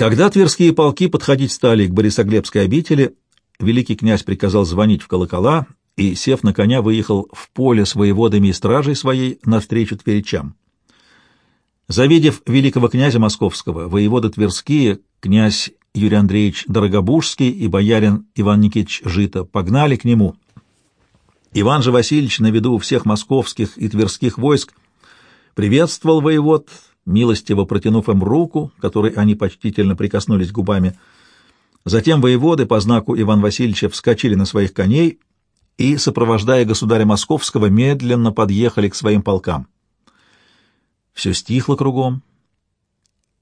Когда тверские полки подходить стали к Борисоглебской обители, великий князь приказал звонить в колокола и, сев на коня, выехал в поле с воеводами и стражей своей навстречу тверичам. Завидев великого князя московского, воеводы Тверские, князь Юрий Андреевич Дорогобужский и боярин Иван Никитич Жито погнали к нему. Иван же Васильевич на виду у всех московских и тверских войск приветствовал воевод, милостиво протянув им руку, которой они почтительно прикоснулись губами. Затем воеводы по знаку Ивана Васильевича вскочили на своих коней и, сопровождая государя Московского, медленно подъехали к своим полкам. Все стихло кругом.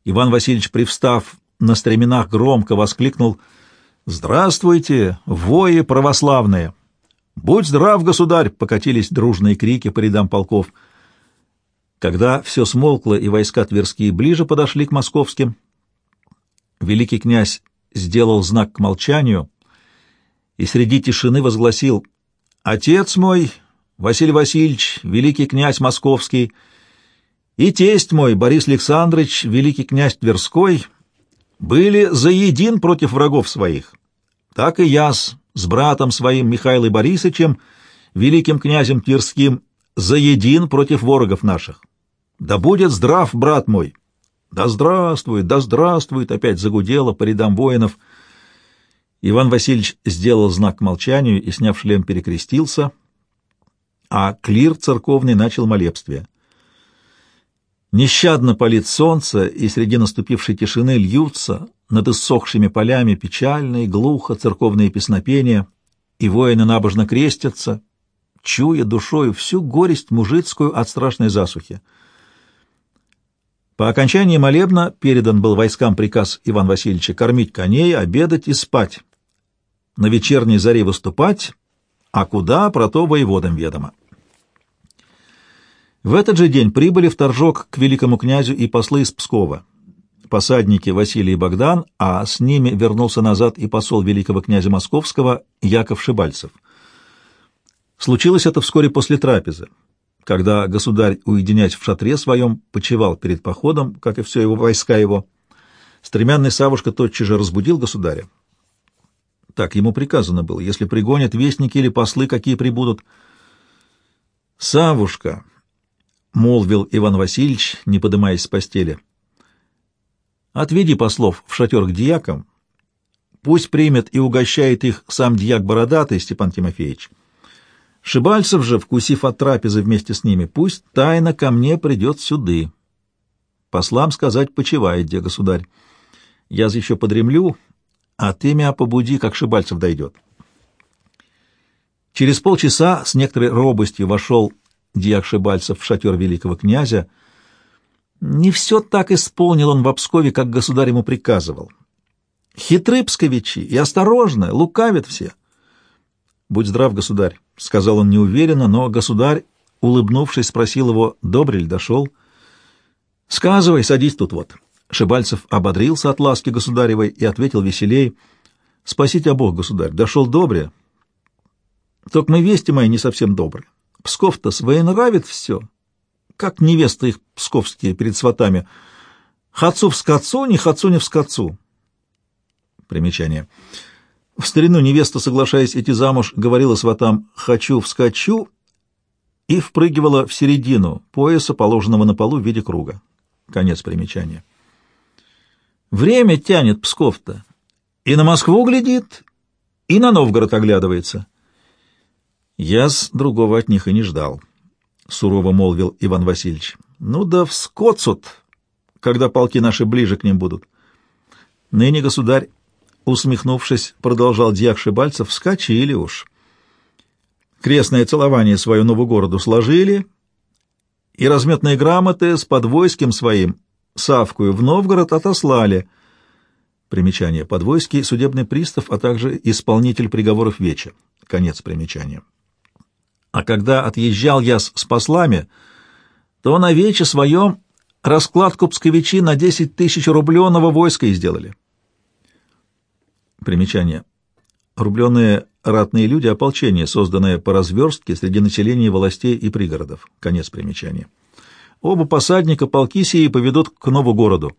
Иван Васильевич, привстав на стременах, громко воскликнул «Здравствуйте, вои православные!» «Будь здрав, государь!» — покатились дружные крики по рядам полков. Когда все смолкло и войска Тверские ближе подошли к московским, великий князь сделал знак к молчанию и среди тишины возгласил «Отец мой, Василий Васильевич, великий князь московский, и тесть мой, Борис Александрович, великий князь Тверской, были заедин против врагов своих. Так и я с, с братом своим Михаилом Борисовичем, великим князем Тверским, заедин против ворогов наших. Да будет здрав, брат мой! Да здравствует, да здравствует! Опять загудело по рядам воинов. Иван Васильевич сделал знак к молчанию и, сняв шлем, перекрестился, а клир церковный начал молебствие. Нещадно палит солнце, и среди наступившей тишины льются над иссохшими полями печально и глухо церковные песнопения, и воины набожно крестятся, чуя душою всю горесть мужицкую от страшной засухи. По окончании молебна передан был войскам приказ Иван Васильевича кормить коней, обедать и спать, на вечерней заре выступать, а куда, про то воеводам ведомо. В этот же день прибыли в Торжок к великому князю и послы из Пскова, посадники Василий и Богдан, а с ними вернулся назад и посол великого князя Московского Яков Шибальцев. Случилось это вскоре после трапезы, когда государь, уединяясь в шатре своем, почевал перед походом, как и все его войска его. Стремянный Савушка тотчас же разбудил государя. Так ему приказано было, если пригонят вестники или послы, какие прибудут. «Савушка!» — молвил Иван Васильевич, не подымаясь с постели. «Отведи послов в шатер к дьякам. Пусть примет и угощает их сам дьяк Бородатый, Степан Тимофеевич. Шибальцев же, вкусив от трапезы вместе с ними, пусть тайно ко мне придет сюды. Послам сказать, почивает, где государь. Я еще подремлю, а ты меня побуди, как Шибальцев дойдет». Через полчаса с некоторой робостью вошел дьяк Шибальцев в шатер великого князя. Не все так исполнил он в Обскове, как государь ему приказывал. Хитры псковичи и осторожны, лукавят все. «Будь здрав, государь», — сказал он неуверенно, но государь, улыбнувшись, спросил его, добрый ли дошел. «Сказывай, садись тут вот». Шибальцев ободрился от ласки государевой и ответил веселей. «Спасите Бог, государь, дошел добре. Только мы вести мои не совсем добрые. Псков-то своенравит все. Как невеста их псковские перед сватами. Хацу в скотцу, не хацу не в скотцу. Примечание. В старину невеста, соглашаясь идти замуж, говорила сватам «хочу вскочу» и впрыгивала в середину пояса, положенного на полу в виде круга. Конец примечания. Время тянет Псков-то. И на Москву глядит, и на Новгород оглядывается. Я с другого от них и не ждал, — сурово молвил Иван Васильевич. Ну да вскоцут, когда полки наши ближе к ним будут. Ныне, государь, усмехнувшись, продолжал дьяк Шибальцев, вскочили уж. Крестное целование свое нову городу сложили, и разметные грамоты с подвойским своим Савкую в Новгород отослали. Примечание. Подвойский судебный пристав, а также исполнитель приговоров веча. Конец примечания. А когда отъезжал я с, с послами, то на вече своем раскладку псковичи на десять тысяч рубленого войска сделали. Примечание. Рубленые ратные люди — ополчение, созданное по разверстке среди населения властей и пригородов. Конец примечания. Оба посадника полки сии поведут к нову городу.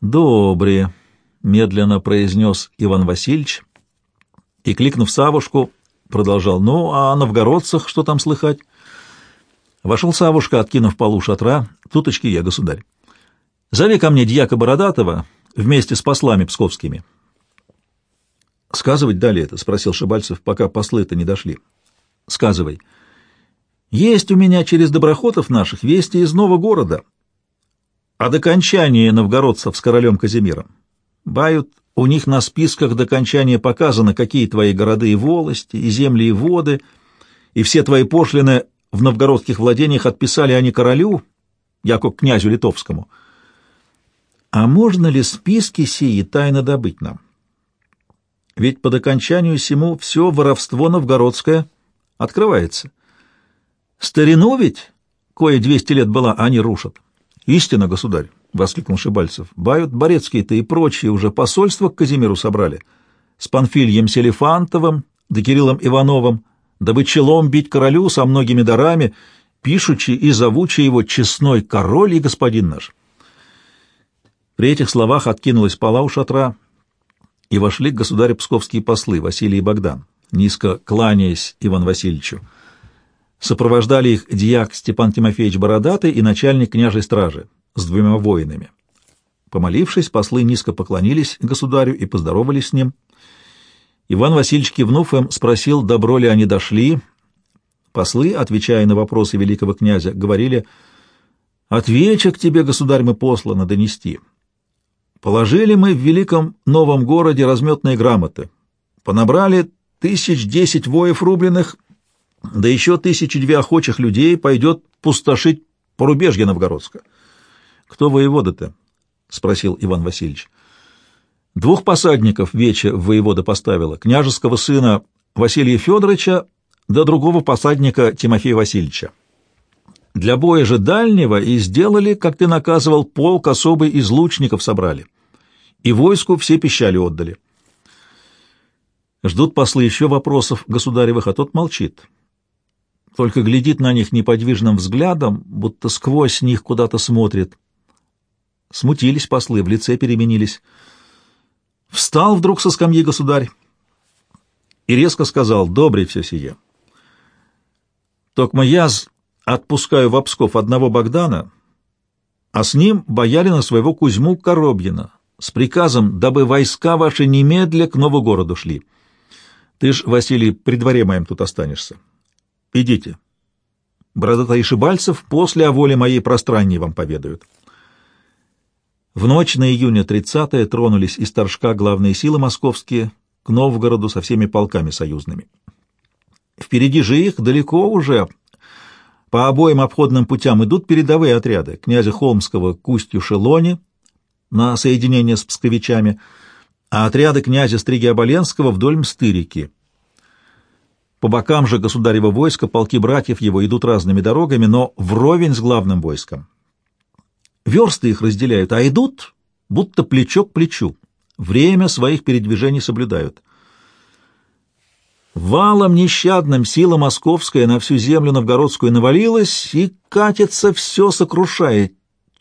«Добре», — медленно произнес Иван Васильевич, и, кликнув Савушку, продолжал, «Ну, а о новгородцах что там слыхать?» Вошел Савушка, откинув полу шатра, «Туточки я, государь. Зови ко мне дьяка Бородатого вместе с послами псковскими». «Сказывать далее это?» — спросил Шибальцев, пока послы-то не дошли. «Сказывай». «Есть у меня через доброхотов наших вести из нового города, о докончании новгородцев с королем Казимиром. Бают, у них на списках докончания показано, какие твои города и волости, и земли, и воды, и все твои пошлины в новгородских владениях отписали они королю, яко князю литовскому. А можно ли списки сии тайно добыть нам? Ведь по докончанию сему все воровство новгородское открывается. Старину ведь, кое двести лет была, они рушат. «Истина, государь!» — воскликнул Шибальцев. «Бают Борецкие-то и прочие уже посольство к Казимиру собрали. С Панфильем Селифантовым, да Кириллом Ивановым, дабы челом бить королю со многими дарами, пишучи и зовучи его честной король и господин наш». При этих словах откинулась пола у шатра, и вошли к государю псковские послы Василий и Богдан, низко кланяясь Иван Васильевичу. Сопровождали их дьяк Степан Тимофеевич Бородатый и начальник княжей стражи с двумя воинами. Помолившись, послы низко поклонились государю и поздоровались с ним. Иван Васильевич, кивнув им, спросил, добро ли они дошли. Послы, отвечая на вопросы великого князя, говорили, «Отвеча к тебе, государь, мы послано донести. Положили мы в великом новом городе разметные грамоты, понабрали тысяч десять воев рубленых да еще тысячи две охочих людей пойдет пустошить порубежье Новгородска. — Кто воевода-то? — спросил Иван Васильевич. — Двух посадников вече воевода поставила, княжеского сына Василия Федоровича да другого посадника Тимофея Васильевича. Для боя же дальнего и сделали, как ты наказывал, полк особый из лучников собрали. И войску все пищали отдали. Ждут послы еще вопросов государевых, а тот молчит только глядит на них неподвижным взглядом, будто сквозь них куда-то смотрит. Смутились послы, в лице переменились. Встал вдруг со скамьи государь и резко сказал, «Добрый все сие. Токма я отпускаю в Псков одного Богдана, а с ним боярина своего Кузьму Коробьина, с приказом, дабы войска ваши немедля к новому городу шли. Ты ж, Василий, при дворе моем тут останешься. Идите. Бородатый Шибальцев после о воле моей пространней вам поведают. В ночь на июня 30-е тронулись из Торжка главные силы московские к Новгороду со всеми полками союзными. Впереди же их далеко уже по обоим обходным путям идут передовые отряды князя Холмского к устью Шелони на соединение с псковичами, а отряды князя Стриги-Оболенского вдоль Мстырики — по бокам же государева войска полки братьев его идут разными дорогами, но вровень с главным войском. Версты их разделяют, а идут будто плечо к плечу. Время своих передвижений соблюдают. Валом нещадным сила московская на всю землю новгородскую навалилась и катится все сокрушает.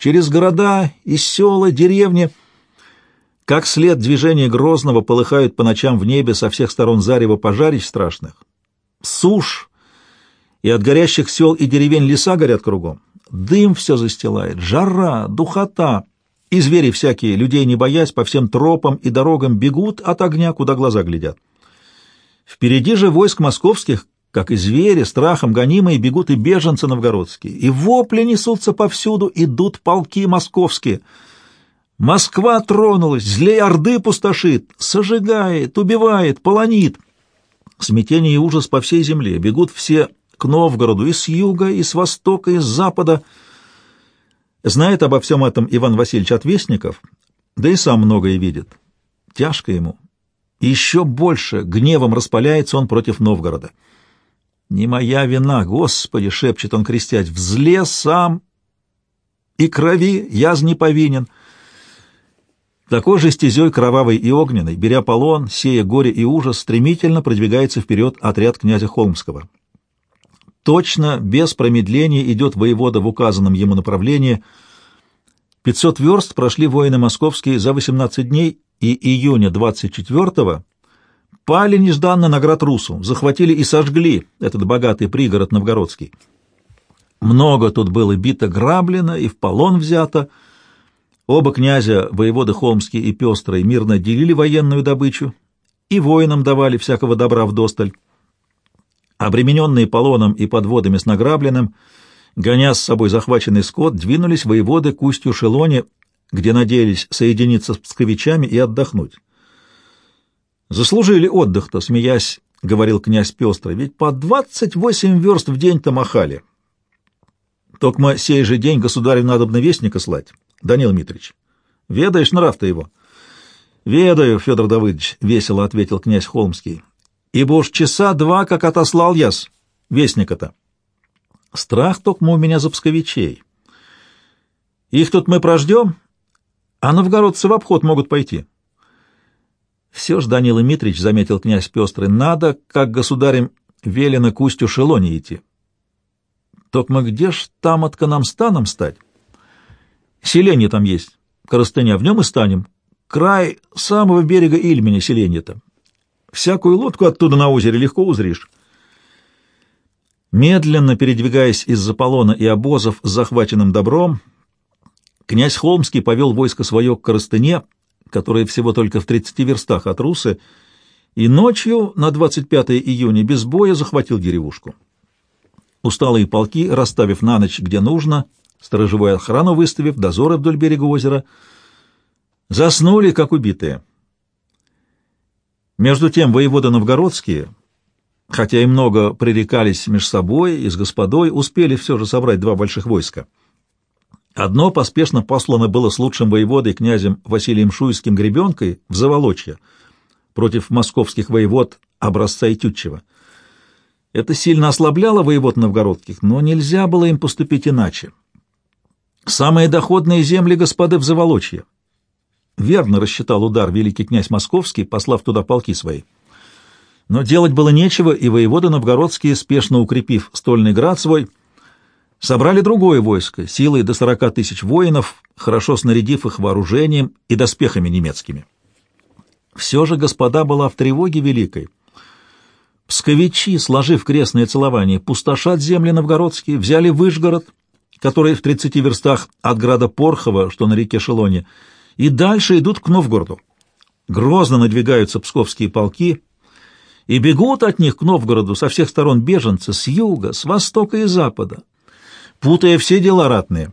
Через города и села, деревни. Как след движения Грозного полыхают по ночам в небе со всех сторон зарево пожарищ страшных сушь, и от горящих сел и деревень леса горят кругом. Дым все застилает, жара, духота, и звери всякие, людей не боясь, по всем тропам и дорогам бегут от огня, куда глаза глядят. Впереди же войск московских, как и звери, страхом гонимые, бегут и беженцы новгородские, и вопли несутся повсюду, идут полки московские. Москва тронулась, злей Орды пустошит, сожигает, убивает, полонит — Смятение и ужас по всей земле. Бегут все к Новгороду и с юга, и с востока, и с запада. Знает обо всем этом Иван Васильевич от вестников, да и сам многое видит. Тяжко ему. Еще больше гневом распаляется он против Новгорода. «Не моя вина, Господи!» — шепчет он крестять. «Взлез сам, и крови я не повинен». Такой же стезей кровавой и огненной, беря полон, сея горе и ужас, стремительно продвигается вперед отряд князя Холмского. Точно, без промедления идет воевода в указанном ему направлении. 500 верст прошли воины московские за 18 дней, и июня 24-го пали нежданно на град Русу, захватили и сожгли этот богатый пригород новгородский. Много тут было бито граблено и в полон взято. Оба князя, воеводы Холмский и Пестрый, мирно делили военную добычу и воинам давали всякого добра вдосталь. Обремененные полоном и подводами с награбленным, гоня с собой захваченный скот, двинулись воеводы к устью Шелоне, где надеялись соединиться с псковичами и отдохнуть. «Заслужили отдых-то», — смеясь, — говорил князь Пестрый, — «ведь по двадцать восемь верст в день-то махали». «Токма сей же день государю надобно вестника слать, Данил Митрич. Ведаешь нрав-то его?» «Ведаю, Федор Давыдович», — весело ответил князь Холмский ибо уж часа два, как отослал яс вестника-то. Страх только у меня за псковичей. Их тут мы прождем, а новгородцы в обход могут пойти. Все ж, Данила Митрич, — заметил князь Пестрый, — надо, как государем велено к устью Шелоне идти. Только где ж там от нам станом стать? Селение там есть, коростыня, в нем и станем. Край самого берега Ильменя селение-то. Всякую лодку оттуда на озере легко узришь. Медленно передвигаясь из-за полона и обозов с захваченным добром, князь Холмский повел войско свое к Коростыне, которое всего только в 30 верстах от Русы, и ночью на 25 июня без боя захватил деревушку. Усталые полки, расставив на ночь где нужно, сторожевую охрану выставив, дозоры вдоль берега озера, заснули, как убитые. Между тем воеводы новгородские, хотя и много пререкались между собой и с господой, успели все же собрать два больших войска. Одно поспешно послано было с лучшим воеводой князем Василием Шуйским Гребенкой в Заволочье против московских воевод образца и Тютчева. Это сильно ослабляло воевод новгородских, но нельзя было им поступить иначе. Самые доходные земли господы в Заволочье, Верно рассчитал удар великий князь Московский, послав туда полки свои. Но делать было нечего, и воеводы новгородские, спешно укрепив стольный град свой, собрали другое войско, силой до сорока тысяч воинов, хорошо снарядив их вооружением и доспехами немецкими. Все же господа была в тревоге великой. Псковичи, сложив крестное целование, пустошат земли новгородские, взяли Выжгород, который в тридцати верстах от града Порхова, что на реке Шелоне, и дальше идут к Новгороду. Грозно надвигаются псковские полки, и бегут от них к Новгороду со всех сторон беженцы, с юга, с востока и запада, путая все дела ратные,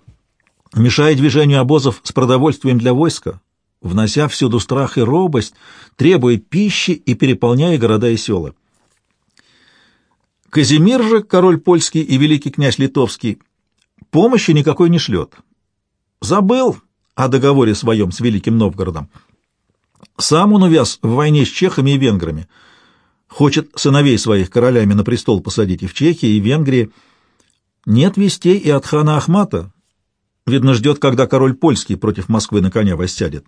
мешая движению обозов с продовольствием для войска, внося всюду страх и робость, требуя пищи и переполняя города и села. Казимир же, король польский и великий князь литовский, помощи никакой не шлет. Забыл, о договоре своем с Великим Новгородом. Сам он увяз в войне с чехами и венграми. Хочет сыновей своих королями на престол посадить и в Чехии, и в Венгрии. Нет вестей и от хана Ахмата. Видно, ждет, когда король польский против Москвы на коня воссядет.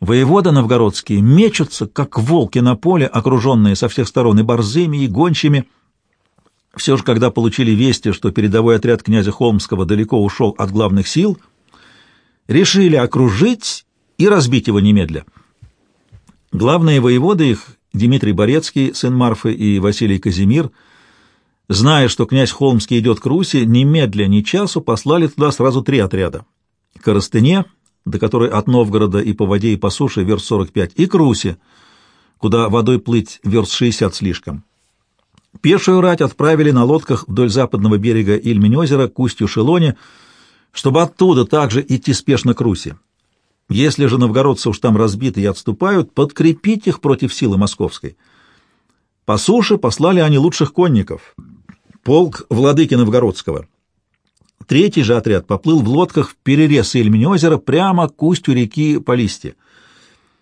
Воеводы новгородские мечутся, как волки на поле, окруженные со всех сторон и борзыми, и гончими. Все же, когда получили вести, что передовой отряд князя Холмского далеко ушел от главных сил — решили окружить и разбить его немедля. Главные воеводы их, Дмитрий Борецкий, сын Марфы, и Василий Казимир, зная, что князь Холмский идет к Руси, немедля ни часу послали туда сразу три отряда. К Коростыне, до которой от Новгорода и по воде, и по суше верст 45, и к Руси, куда водой плыть верст 60 слишком. Пешую рать отправили на лодках вдоль западного берега Ильмень-озера к устью Шелоне, чтобы оттуда также идти спешно к Руси. Если же новгородцы уж там разбиты и отступают, подкрепить их против силы московской. По суше послали они лучших конников, полк владыки Новгородского. Третий же отряд поплыл в лодках в перерез Ильмень-озера прямо к устью реки Полисти.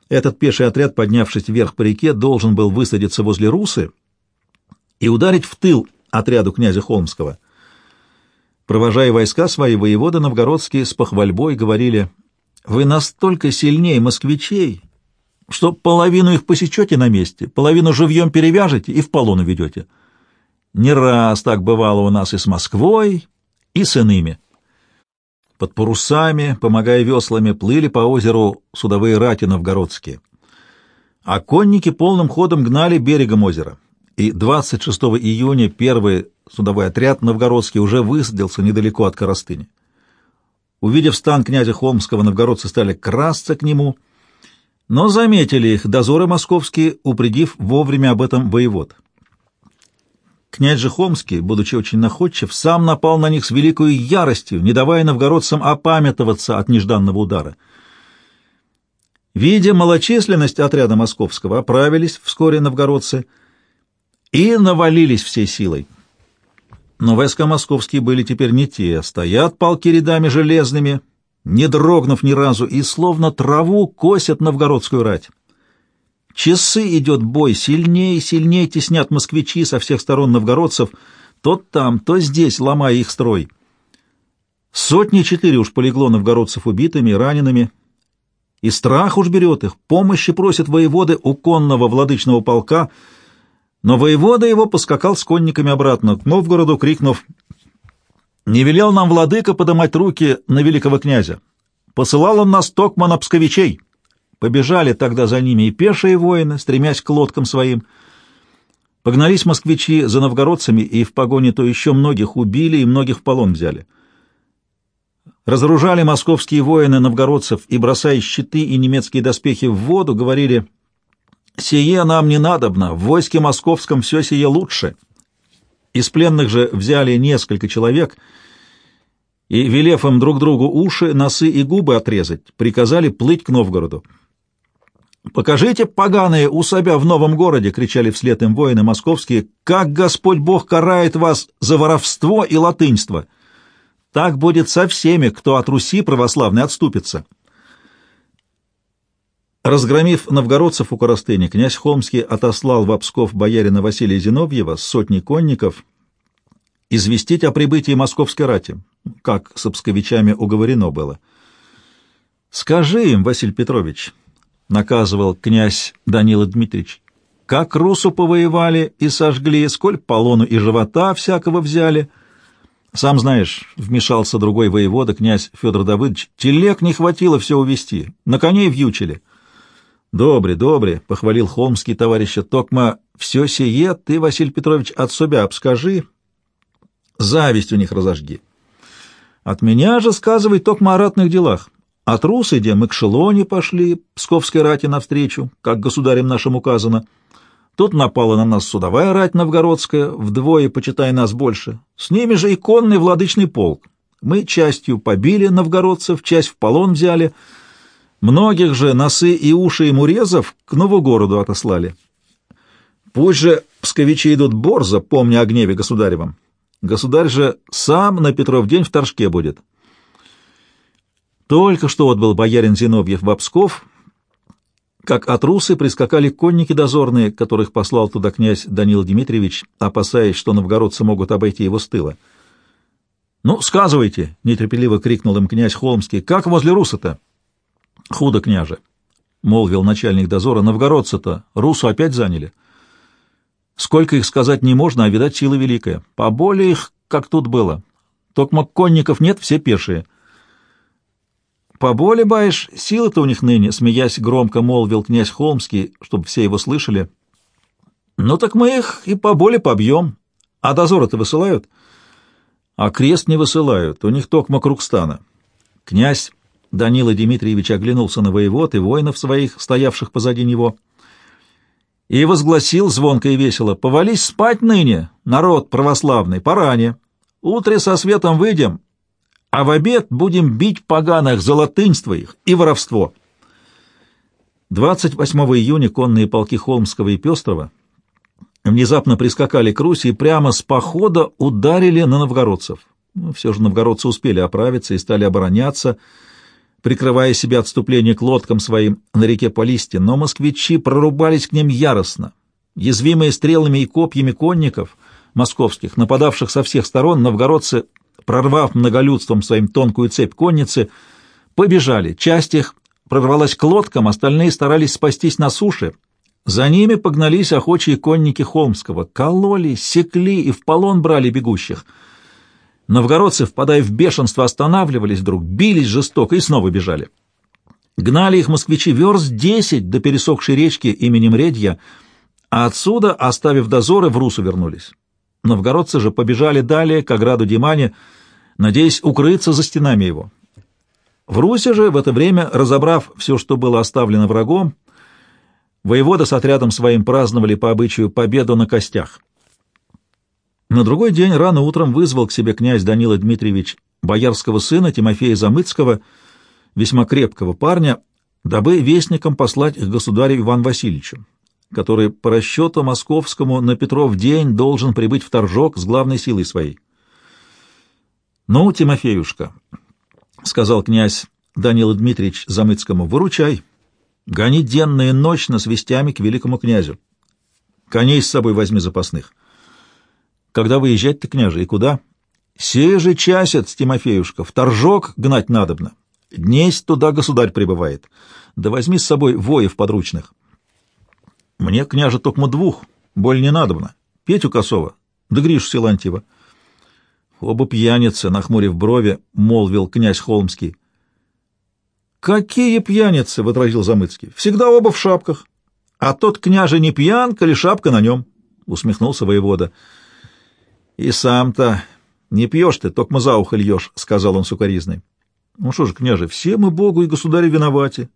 Этот пеший отряд, поднявшись вверх по реке, должен был высадиться возле Русы и ударить в тыл отряду князя Холмского — Провожая войска свои, воеводы новгородские с похвальбой говорили, «Вы настолько сильнее москвичей, что половину их посечете на месте, половину живьем перевяжете и в полону ведете. Не раз так бывало у нас и с Москвой, и с иными». Под парусами, помогая веслами, плыли по озеру судовые рати новгородские. А конники полным ходом гнали берегом озера. И 26 июня первый судовой отряд новгородский уже высадился недалеко от Коростыни. Увидев стан князя Холмского, новгородцы стали красться к нему, но заметили их дозоры московские, упредив вовремя об этом воевод. Князь же Холмский, будучи очень находчив, сам напал на них с великой яростью, не давая новгородцам опамятоваться от нежданного удара. Видя малочисленность отряда московского, оправились вскоре новгородцы и навалились всей силой. Но войска московские были теперь не те, стоят полки рядами железными, не дрогнув ни разу, и словно траву косят новгородскую рать. Часы идет бой, сильнее и сильнее теснят москвичи со всех сторон новгородцев, то там, то здесь, ломая их строй. Сотни четыре уж полегло новгородцев убитыми ранеными, и страх уж берет их, помощи просят воеводы у конного владычного полка — но воевода его поскакал с конниками обратно к Новгороду, крикнув «Не велел нам владыка подымать руки на великого князя. Посылал он нас токма на псковичей». Побежали тогда за ними и пешие воины, стремясь к лодкам своим. Погнались москвичи за новгородцами, и в погоне то еще многих убили и многих в полон взяли. Разоружали московские воины новгородцев и, бросая щиты и немецкие доспехи в воду, говорили «Сие нам не надобно, в войске московском все сие лучше». Из пленных же взяли несколько человек и, велев им друг другу уши, носы и губы отрезать, приказали плыть к Новгороду. «Покажите, поганые, у себя в новом городе!» — кричали вслед им воины московские. «Как Господь Бог карает вас за воровство и латыньство! Так будет со всеми, кто от Руси православной отступится!» Разгромив новгородцев у Коростыни, князь Холмский отослал в Псков боярина Василия Зиновьева с сотней конников известить о прибытии московской рати, как с псковичами уговорено было. «Скажи им, Василий Петрович», — наказывал князь Данила Дмитриевич, — «как русу повоевали и сожгли, сколь полону и живота всякого взяли». Сам знаешь, вмешался другой воевода, князь Федор Давыдович, телег не хватило все увести, на коней вьючили. Добре, добре, — похвалил Холмский товарища Токма. — Все сие ты, Василий Петрович, от себя обскажи, зависть у них разожги. От меня же сказывай Токма о ратных делах. От Русы, где мы к Шелоне пошли, Псковской рати навстречу, как государем нашим указано. Тут напала на нас судовая рать новгородская, вдвое, почитай нас больше. С ними же и конный владычный полк. Мы частью побили новгородцев, часть в полон взяли — Многих же носы и уши и мурезов к Новогороду отослали. Пусть же псковичи идут борзо, помня о гневе государевом. Государь же сам на Петров день в Торжке будет. Только что отбыл боярин Зиновьев в Псков, как от Русы прискакали конники дозорные, которых послал туда князь Данил Дмитриевич, опасаясь, что новгородцы могут обойти его с тыла. «Ну, сказывайте!» — нетерпеливо крикнул им князь Холмский. «Как возле Руса-то?» — Худо, княже, — молвил начальник дозора. — Новгородцы-то Русу опять заняли. Сколько их сказать не можно, а, видать, сила великая. Поболее их, как тут было. Только конников нет, все пешие. — Поболе, баишь, силы-то у них ныне, — смеясь громко молвил князь Холмский, чтобы все его слышали. — Ну так мы их и поболе побьем. А дозоры-то высылают? — А крест не высылают, у них токма круг стана. Князь Данила Дмитриевич оглянулся на воевод и воинов своих, стоявших позади него, и возгласил звонко и весело, «Повались спать ныне, народ православный, поране. Утре со светом выйдем, а в обед будем бить поганых за латынство их и воровство». 28 июня конные полки Холмского и Пестрова внезапно прискакали к Руси и прямо с похода ударили на новгородцев. Ну, все же новгородцы успели оправиться и стали обороняться, прикрывая себя отступление к лодкам своим на реке Полисте, но москвичи прорубались к ним яростно. Язвимые стрелами и копьями конников московских, нападавших со всех сторон, новгородцы, прорвав многолюдством своим тонкую цепь конницы, побежали. Часть их прорвалась к лодкам, остальные старались спастись на суше. За ними погнались охочие конники Холмского, кололи, секли и в полон брали бегущих — Новгородцы, впадая в бешенство, останавливались вдруг, бились жестоко и снова бежали. Гнали их москвичи верст десять до пересохшей речки именем Редья, а отсюда, оставив дозоры, в Русу вернулись. Новгородцы же побежали далее к ограду Димане, надеясь укрыться за стенами его. В Руси же в это время, разобрав все, что было оставлено врагом, воевода с отрядом своим праздновали по обычаю победу на костях. На другой день рано утром вызвал к себе князь Данила Дмитриевич боярского сына Тимофея Замыцкого, весьма крепкого парня, дабы вестником послать к государю Иван Васильевичу, который по расчету московскому на Петров день должен прибыть в Торжок с главной силой своей. «Ну, Тимофеюшка», — сказал князь Данила Дмитриевич Замыцкому, — «выручай, гони денно и ночно с вестями к великому князю. Коней с собой возьми запасных». Когда выезжать-то, княже, и куда? Сей же часец, Тимофеюшка, в торжок гнать надобно. Днесь туда государь прибывает. Да возьми с собой воев подручных. Мне, княже, токмо двух, боль не надобно. Петю Косова, да Гришу Силантьева. Оба пьяницы, нахмурив брови, молвил князь Холмский. «Какие пьяницы!» — возразил Замыцкий. «Всегда оба в шапках. А тот княже не пьян, коли шапка на нем!» — усмехнулся воевода. И сам-то не пьешь ты, только за ухо льешь, — сказал он сукоризной. Ну что же, княже, все мы Богу и государю виноваты.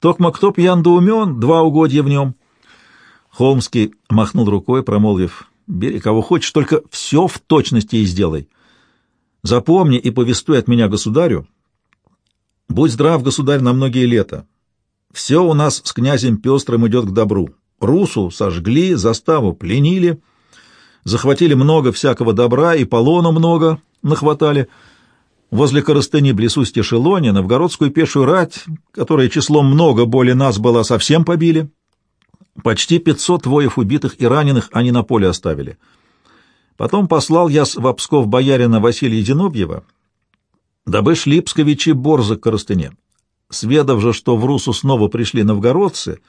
Токма кто пьян да умен, два угодья в нем. Холмский махнул рукой, промолвив, бери кого хочешь, только все в точности и сделай. Запомни и повествуй от меня государю. Будь здрав, государь, на многие лета. Все у нас с князем Пестрым идет к добру. Русу сожгли, заставу пленили — захватили много всякого добра и полону много нахватали. Возле Коростыни блесу Стешелоне новгородскую пешую рать, которая числом много более нас была, совсем побили. Почти пятьсот воев убитых и раненых они на поле оставили. Потом послал я в Псков боярина Василия Зиновьева, дабы шли псковичи борзы к Коростыне. Сведав же, что в Русу снова пришли новгородцы —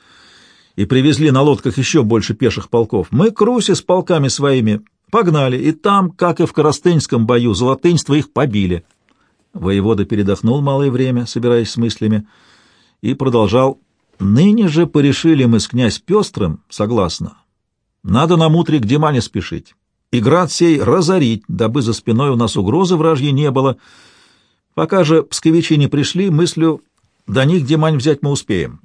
и привезли на лодках еще больше пеших полков, мы к Руси с полками своими погнали, и там, как и в Коростынском бою, золотынство их побили. Воевода передохнул малое время, собираясь с мыслями, и продолжал. «Ныне же порешили мы с князь Пестрым, согласно. Надо нам утре к Димане спешить, и град сей разорить, дабы за спиной у нас угрозы вражьей не было. Пока же псковичи не пришли, мыслю, до них Димань взять мы успеем».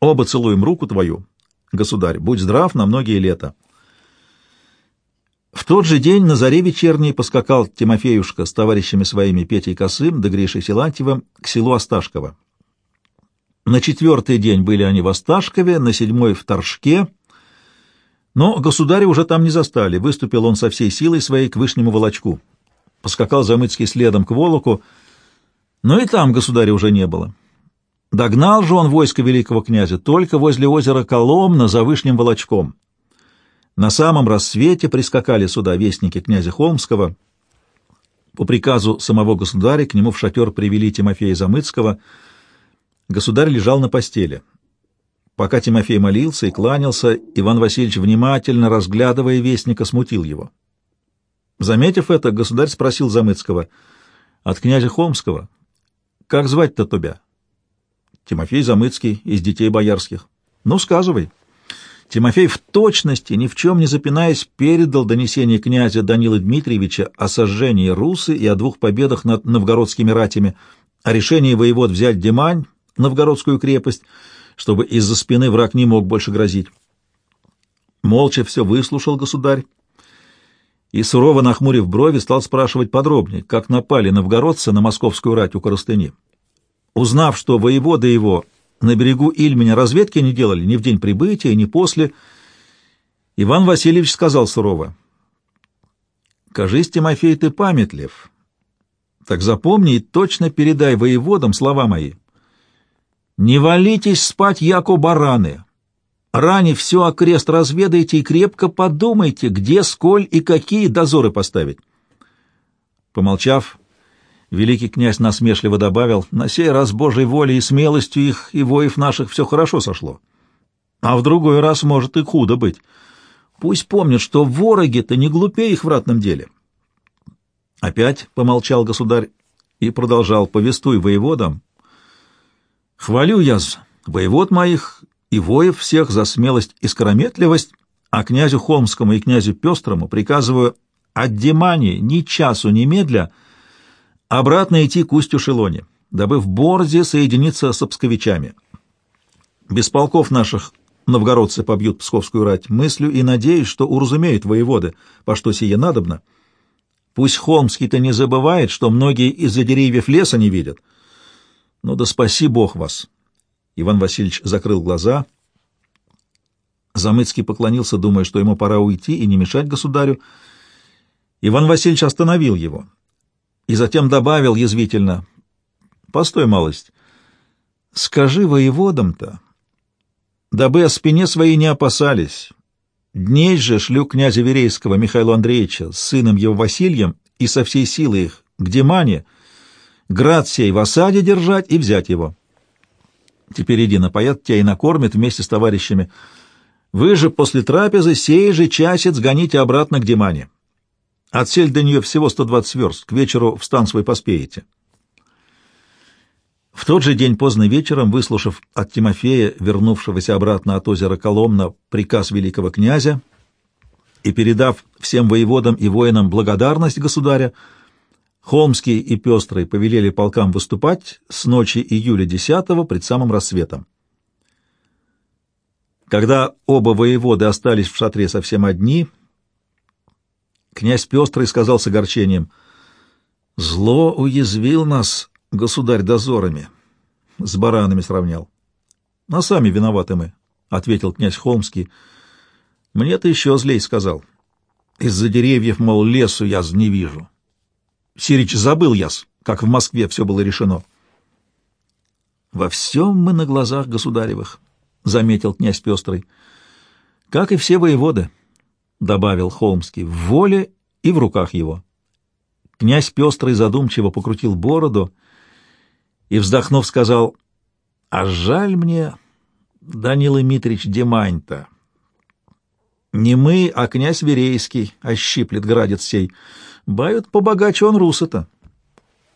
Оба целуем руку твою, государь, будь здрав на многие лета. В тот же день на заре вечерней поскакал Тимофеюшка с товарищами своими Петей Косым да Гришей Силантьевым к селу Осташково. На четвертый день были они в Осташкове, на седьмой — в Торжке, но государя уже там не застали, выступил он со всей силой своей к Вышнему Волочку. Поскакал Замыцкий следом к Волоку, но и там государя уже не было. Догнал же он войско великого князя только возле озера Коломна за Вышним Волочком. На самом рассвете прискакали сюда вестники князя Холмского. По приказу самого государя к нему в шатер привели Тимофея Замыцкого. Государь лежал на постели. Пока Тимофей молился и кланялся, Иван Васильевич, внимательно разглядывая вестника, смутил его. Заметив это, государь спросил Замыцкого, «От князя Холмского? Как звать-то тебя?» Тимофей Замыцкий из детей боярских. Ну, сказывай. Тимофей в точности, ни в чем не запинаясь, передал донесение князя Данила Дмитриевича о сожжении Русы и о двух победах над новгородскими ратями, о решении воевод взять Димань, новгородскую крепость, чтобы из-за спины враг не мог больше грозить. Молча все выслушал государь и, сурово нахмурив брови, стал спрашивать подробнее, как напали новгородцы на московскую рать у Коростыни. Узнав, что воеводы его на берегу Ильменя разведки не делали ни в день прибытия, ни после, Иван Васильевич сказал сурово, «Кажись, Тимофей, ты памятлив. Так запомни и точно передай воеводам слова мои. Не валитесь спать, яко бараны. Ране все окрест разведайте и крепко подумайте, где, сколь и какие дозоры поставить». Помолчав, Великий князь насмешливо добавил, «На сей раз Божьей волей и смелостью их и воев наших все хорошо сошло. А в другой раз может и худо быть. Пусть помнят, что вороги-то не глупее их в ратном деле. Опять помолчал государь и продолжал, повествуй воеводам. Хвалю я воевод моих и воев всех за смелость и скорометливость, а князю Холмскому и князю Пестрому приказываю от Димани ни часу медля обратно идти к устью Шелоне, дабы в Борзе соединиться с обсковичами. Без полков наших новгородцы побьют псковскую рать. Мыслю и надеюсь, что уразумеют воеводы, по что сие надобно. Пусть Холмский-то не забывает, что многие из-за деревьев леса не видят. Ну да спаси Бог вас. Иван Васильевич закрыл глаза. Замыцкий поклонился, думая, что ему пора уйти и не мешать государю. Иван Васильевич остановил его и затем добавил язвительно, «Постой, малость, скажи воеводам-то, дабы о спине своей не опасались. Дней же шлю князя Верейского Михаила Андреевича с сыном его Васильем и со всей силы их к Димане, град сей в осаде держать и взять его. Теперь иди, напоят тебя и накормят вместе с товарищами. Вы же после трапезы сей же часец гоните обратно к Димане. Отсель до нее всего 120 верст, к вечеру в стан свой поспеете. В тот же день поздно вечером, выслушав от Тимофея, вернувшегося обратно от озера Коломна, приказ великого князя и передав всем воеводам и воинам благодарность государя, Холмский и Пестрый повелели полкам выступать с ночи июля 10 пред самым рассветом. Когда оба воеводы остались в шатре совсем одни, князь Пестрый сказал с огорчением, «Зло уязвил нас государь дозорами. С баранами сравнял. — А сами виноваты мы, — ответил князь Холмский. — Мне ты еще злей сказал. Из-за деревьев, мол, лесу я не вижу. Сирич забыл яс, как в Москве все было решено. — Во всем мы на глазах государевых, — заметил князь Пестрый. — Как и все воеводы, — добавил Холмский, — в воле и в руках его. Князь Пестрый задумчиво покрутил бороду — и, вздохнув, сказал, «А жаль мне, Данила Митрич Демань-то. Не мы, а князь Верейский ощиплет градец сей. Бают побогаче он руса-то».